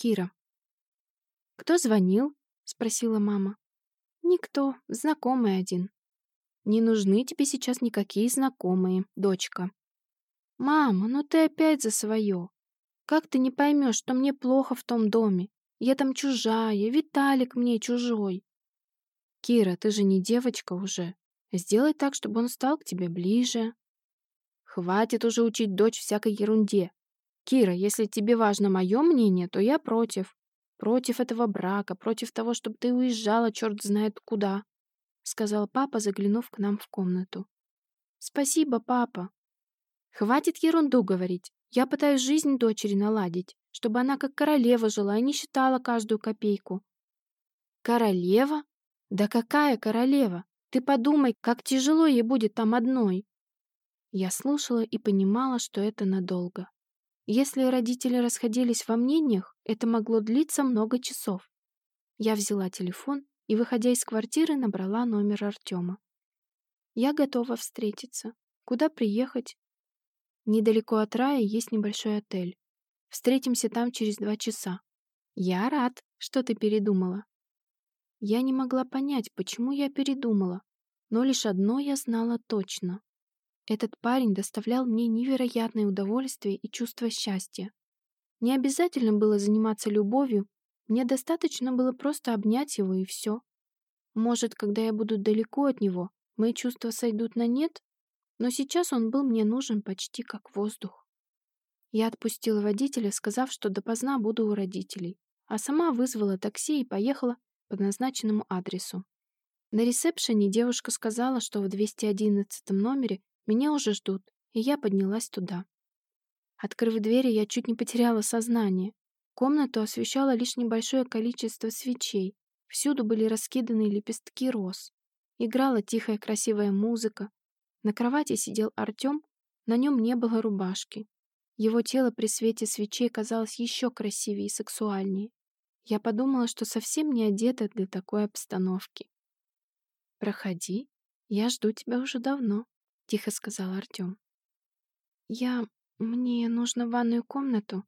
Кира. «Кто звонил?» — спросила мама. «Никто, знакомый один». «Не нужны тебе сейчас никакие знакомые, дочка». «Мама, ну ты опять за свое. Как ты не поймешь, что мне плохо в том доме? Я там чужая, Виталик мне чужой». «Кира, ты же не девочка уже. Сделай так, чтобы он стал к тебе ближе». «Хватит уже учить дочь всякой ерунде. Кира, если тебе важно мое мнение, то я против. Против этого брака, против того, чтобы ты уезжала черт знает куда», — сказал папа, заглянув к нам в комнату. «Спасибо, папа». «Хватит ерунду говорить. Я пытаюсь жизнь дочери наладить, чтобы она как королева жила и не считала каждую копейку». «Королева? Да какая королева? Ты подумай, как тяжело ей будет там одной». Я слушала и понимала, что это надолго. Если родители расходились во мнениях, это могло длиться много часов. Я взяла телефон и, выходя из квартиры, набрала номер Артема. «Я готова встретиться. Куда приехать?» «Недалеко от рая есть небольшой отель. Встретимся там через два часа». «Я рад, что ты передумала». Я не могла понять, почему я передумала, но лишь одно я знала точно. Этот парень доставлял мне невероятное удовольствие и чувство счастья. Не обязательно было заниматься любовью, мне достаточно было просто обнять его и все. Может, когда я буду далеко от него, мои чувства сойдут на нет? Но сейчас он был мне нужен почти как воздух. Я отпустила водителя, сказав, что допоздна буду у родителей, а сама вызвала такси и поехала по назначенному адресу. На ресепшене девушка сказала, что в 211 номере меня уже ждут, и я поднялась туда. Открыв двери, я чуть не потеряла сознание. Комнату освещало лишь небольшое количество свечей. Всюду были раскиданы лепестки роз. Играла тихая красивая музыка. На кровати сидел Артем, на нем не было рубашки. Его тело при свете свечей казалось еще красивее и сексуальнее. Я подумала, что совсем не одета для такой обстановки. «Проходи, я жду тебя уже давно», тихо сказал Артем. Я... мне нужно в ванную комнату.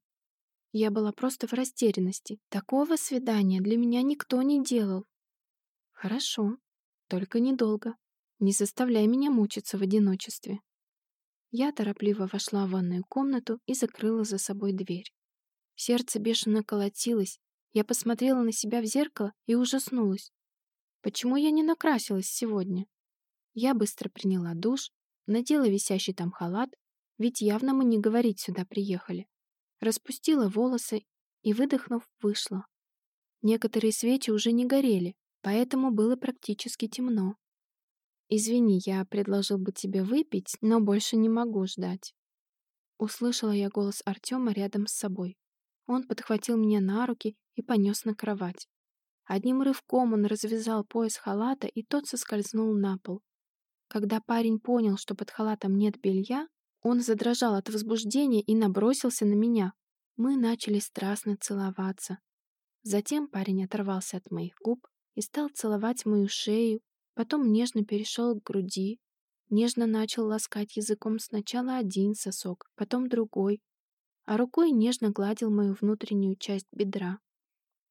Я была просто в растерянности. Такого свидания для меня никто не делал. Хорошо, только недолго. Не заставляй меня мучиться в одиночестве. Я торопливо вошла в ванную комнату и закрыла за собой дверь. Сердце бешено колотилось. Я посмотрела на себя в зеркало и ужаснулась. Почему я не накрасилась сегодня? Я быстро приняла душ, надела висящий там халат, ведь явно мы не говорить сюда приехали. Распустила волосы и, выдохнув, вышла. Некоторые свечи уже не горели, поэтому было практически темно. «Извини, я предложил бы тебе выпить, но больше не могу ждать». Услышала я голос Артема рядом с собой. Он подхватил меня на руки и понес на кровать. Одним рывком он развязал пояс халата, и тот соскользнул на пол. Когда парень понял, что под халатом нет белья, он задрожал от возбуждения и набросился на меня. Мы начали страстно целоваться. Затем парень оторвался от моих губ и стал целовать мою шею, потом нежно перешел к груди, нежно начал ласкать языком сначала один сосок, потом другой, а рукой нежно гладил мою внутреннюю часть бедра.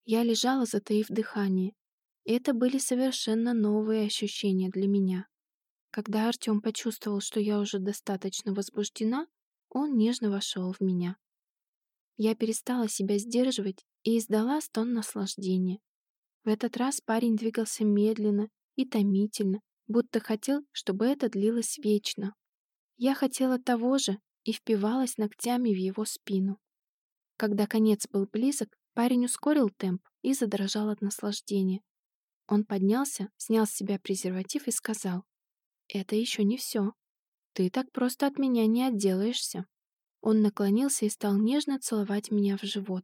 Я лежала, затаив дыхание. Это были совершенно новые ощущения для меня. Когда Артем почувствовал, что я уже достаточно возбуждена, он нежно вошел в меня. Я перестала себя сдерживать и издала стон наслаждения. В этот раз парень двигался медленно и томительно, будто хотел, чтобы это длилось вечно. Я хотела того же и впивалась ногтями в его спину. Когда конец был близок, парень ускорил темп и задрожал от наслаждения. Он поднялся, снял с себя презерватив и сказал, это еще не все. Ты так просто от меня не отделаешься. Он наклонился и стал нежно целовать меня в живот.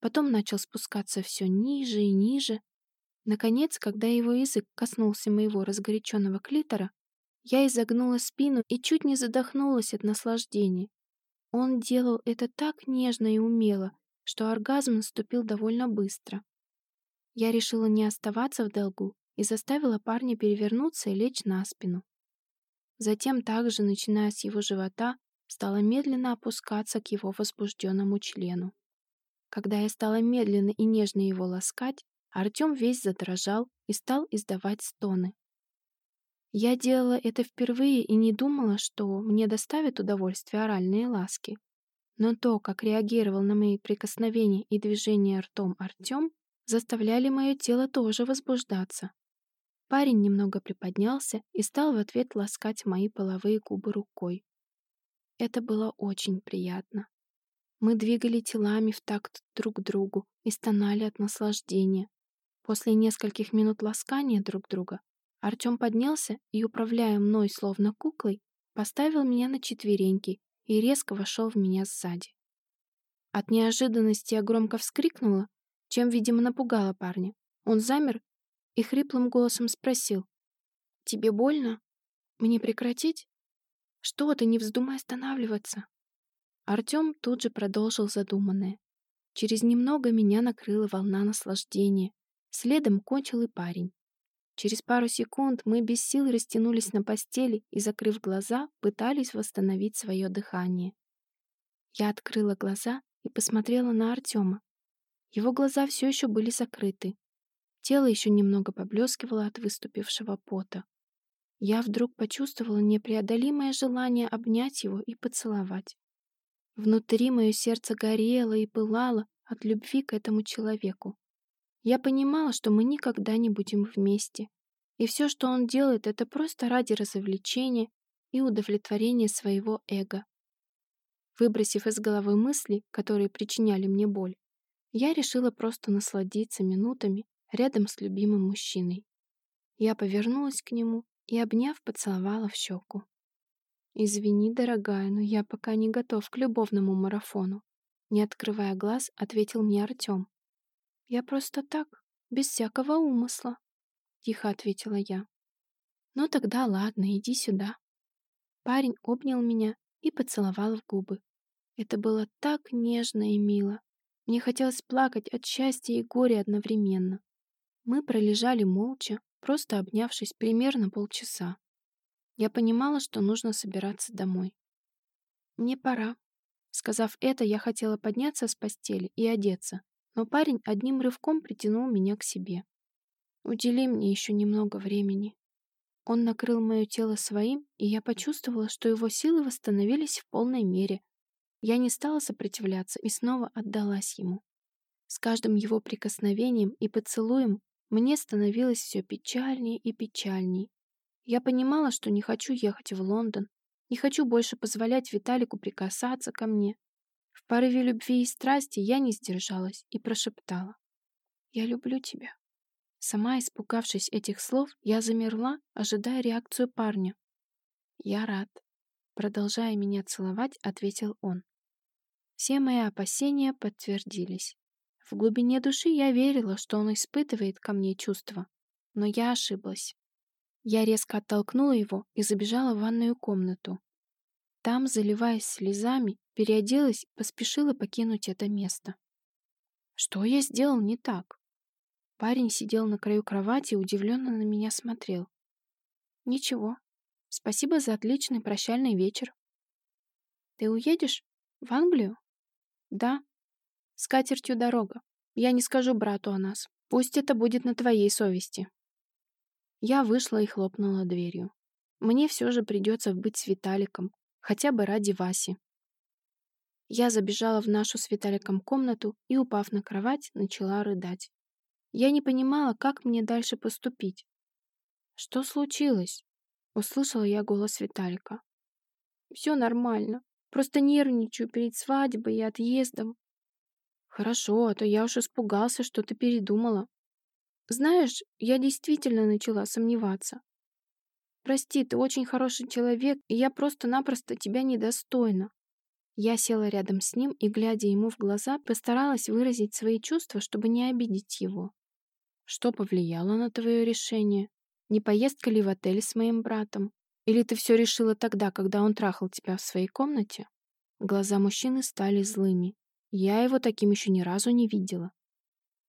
Потом начал спускаться все ниже и ниже. Наконец, когда его язык коснулся моего разгоряченного клитора, я изогнула спину и чуть не задохнулась от наслаждения. Он делал это так нежно и умело, что оргазм наступил довольно быстро. Я решила не оставаться в долгу и заставила парня перевернуться и лечь на спину. Затем также, начиная с его живота, стала медленно опускаться к его возбужденному члену. Когда я стала медленно и нежно его ласкать, Артем весь задрожал и стал издавать стоны. Я делала это впервые и не думала, что мне доставит удовольствие оральные ласки. Но то, как реагировал на мои прикосновения и движения ртом Артем, заставляли мое тело тоже возбуждаться. Парень немного приподнялся и стал в ответ ласкать мои половые губы рукой. Это было очень приятно. Мы двигали телами в такт друг другу и стонали от наслаждения. После нескольких минут ласкания друг друга Артем поднялся и, управляя мной словно куклой, поставил меня на четвереньки и резко вошел в меня сзади. От неожиданности я громко вскрикнула, чем, видимо, напугала парня. Он замер и хриплым голосом спросил. «Тебе больно? Мне прекратить?» «Что ты, не вздумай останавливаться!» Артем тут же продолжил задуманное. Через немного меня накрыла волна наслаждения. Следом кончил и парень. Через пару секунд мы без сил растянулись на постели и, закрыв глаза, пытались восстановить свое дыхание. Я открыла глаза и посмотрела на Артема. Его глаза все еще были закрыты. Тело еще немного поблескивало от выступившего пота. Я вдруг почувствовала непреодолимое желание обнять его и поцеловать. Внутри мое сердце горело и пылало от любви к этому человеку. Я понимала, что мы никогда не будем вместе. И все, что он делает, это просто ради развлечения и удовлетворения своего эго. Выбросив из головы мысли, которые причиняли мне боль, я решила просто насладиться минутами рядом с любимым мужчиной. Я повернулась к нему и, обняв, поцеловала в щеку. «Извини, дорогая, но я пока не готов к любовному марафону», не открывая глаз, ответил мне Артем. «Я просто так, без всякого умысла», — тихо ответила я. «Ну тогда ладно, иди сюда». Парень обнял меня и поцеловал в губы. Это было так нежно и мило. Мне хотелось плакать от счастья и горя одновременно. Мы пролежали молча, просто обнявшись примерно полчаса. Я понимала, что нужно собираться домой. «Мне пора». Сказав это, я хотела подняться с постели и одеться, но парень одним рывком притянул меня к себе. «Удели мне еще немного времени». Он накрыл мое тело своим, и я почувствовала, что его силы восстановились в полной мере. Я не стала сопротивляться и снова отдалась ему. С каждым его прикосновением и поцелуем мне становилось все печальнее и печальней. Я понимала, что не хочу ехать в Лондон, не хочу больше позволять Виталику прикасаться ко мне, в порыве любви и страсти я не сдержалась и прошептала. «Я люблю тебя». Сама испугавшись этих слов, я замерла, ожидая реакцию парня. «Я рад», — продолжая меня целовать, ответил он. Все мои опасения подтвердились. В глубине души я верила, что он испытывает ко мне чувства, но я ошиблась. Я резко оттолкнула его и забежала в ванную комнату. Там, заливаясь слезами, переоделась и поспешила покинуть это место. Что я сделал не так? Парень сидел на краю кровати и удивленно на меня смотрел. Ничего. Спасибо за отличный прощальный вечер. Ты уедешь? В Англию? Да. С катертью дорога. Я не скажу брату о нас. Пусть это будет на твоей совести. Я вышла и хлопнула дверью. Мне все же придется быть с Виталиком, хотя бы ради Васи. Я забежала в нашу с Виталиком комнату и, упав на кровать, начала рыдать. Я не понимала, как мне дальше поступить. «Что случилось?» — услышала я голос Виталика. «Все нормально. Просто нервничаю перед свадьбой и отъездом». «Хорошо, а то я уж испугался, что ты передумала. Знаешь, я действительно начала сомневаться. Прости, ты очень хороший человек, и я просто-напросто тебя недостойна. Я села рядом с ним и, глядя ему в глаза, постаралась выразить свои чувства, чтобы не обидеть его. Что повлияло на твое решение? Не поездка ли в отель с моим братом? Или ты все решила тогда, когда он трахал тебя в своей комнате? Глаза мужчины стали злыми. Я его таким еще ни разу не видела.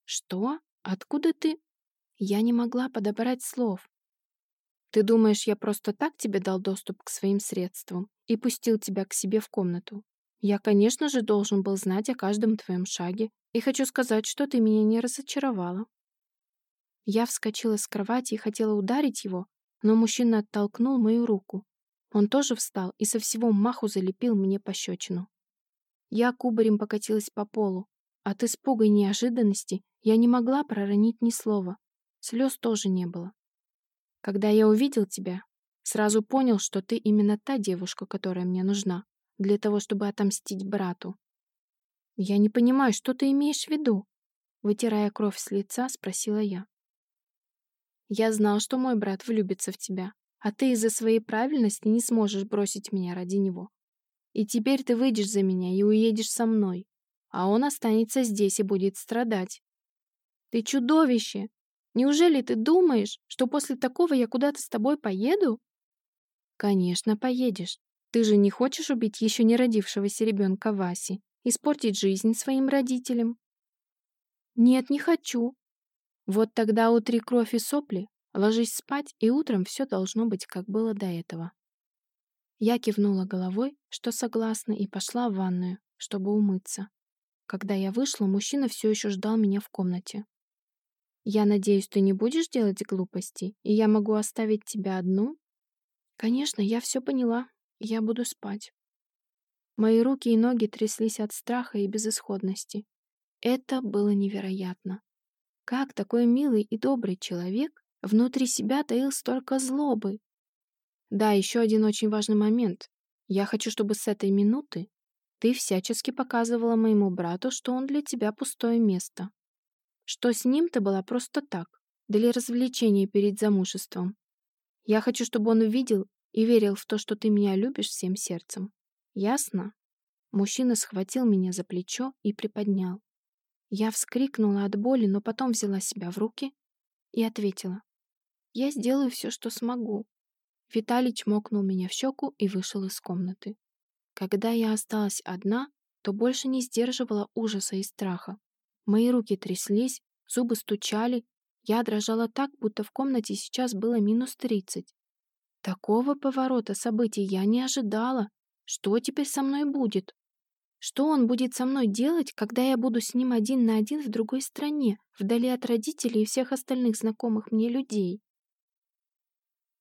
Что? Откуда ты? Я не могла подобрать слов. Ты думаешь, я просто так тебе дал доступ к своим средствам и пустил тебя к себе в комнату? Я, конечно же, должен был знать о каждом твоем шаге И хочу сказать, что ты меня не разочаровала. Я вскочила с кровати и хотела ударить его, но мужчина оттолкнул мою руку. Он тоже встал и со всего маху залепил мне пощечину. Я кубарем покатилась по полу. От испуга и неожиданности я не могла проронить ни слова. Слез тоже не было. Когда я увидел тебя, сразу понял, что ты именно та девушка, которая мне нужна, для того, чтобы отомстить брату. Я не понимаю, что ты имеешь в виду? Вытирая кровь с лица, спросила я. Я знал, что мой брат влюбится в тебя, а ты из-за своей правильности не сможешь бросить меня ради него. И теперь ты выйдешь за меня и уедешь со мной, а он останется здесь и будет страдать. Ты чудовище! Неужели ты думаешь, что после такого я куда-то с тобой поеду? Конечно, поедешь. Ты же не хочешь убить еще не родившегося ребенка Васи, испортить жизнь своим родителям? Нет, не хочу. Вот тогда утри кровь и сопли, ложись спать, и утром все должно быть, как было до этого. Я кивнула головой, что согласна, и пошла в ванную, чтобы умыться. Когда я вышла, мужчина все еще ждал меня в комнате. «Я надеюсь, ты не будешь делать глупостей, и я могу оставить тебя одну?» «Конечно, я все поняла. Я буду спать». Мои руки и ноги тряслись от страха и безысходности. Это было невероятно. Как такой милый и добрый человек внутри себя таил столько злобы? Да, еще один очень важный момент. Я хочу, чтобы с этой минуты ты всячески показывала моему брату, что он для тебя пустое место что с ним ты была просто так, для развлечения перед замужеством. Я хочу, чтобы он увидел и верил в то, что ты меня любишь всем сердцем. Ясно?» Мужчина схватил меня за плечо и приподнял. Я вскрикнула от боли, но потом взяла себя в руки и ответила. «Я сделаю все, что смогу». Виталий чмокнул меня в щеку и вышел из комнаты. Когда я осталась одна, то больше не сдерживала ужаса и страха. Мои руки тряслись, зубы стучали. Я дрожала так, будто в комнате сейчас было минус тридцать. Такого поворота событий я не ожидала. Что теперь со мной будет? Что он будет со мной делать, когда я буду с ним один на один в другой стране, вдали от родителей и всех остальных знакомых мне людей?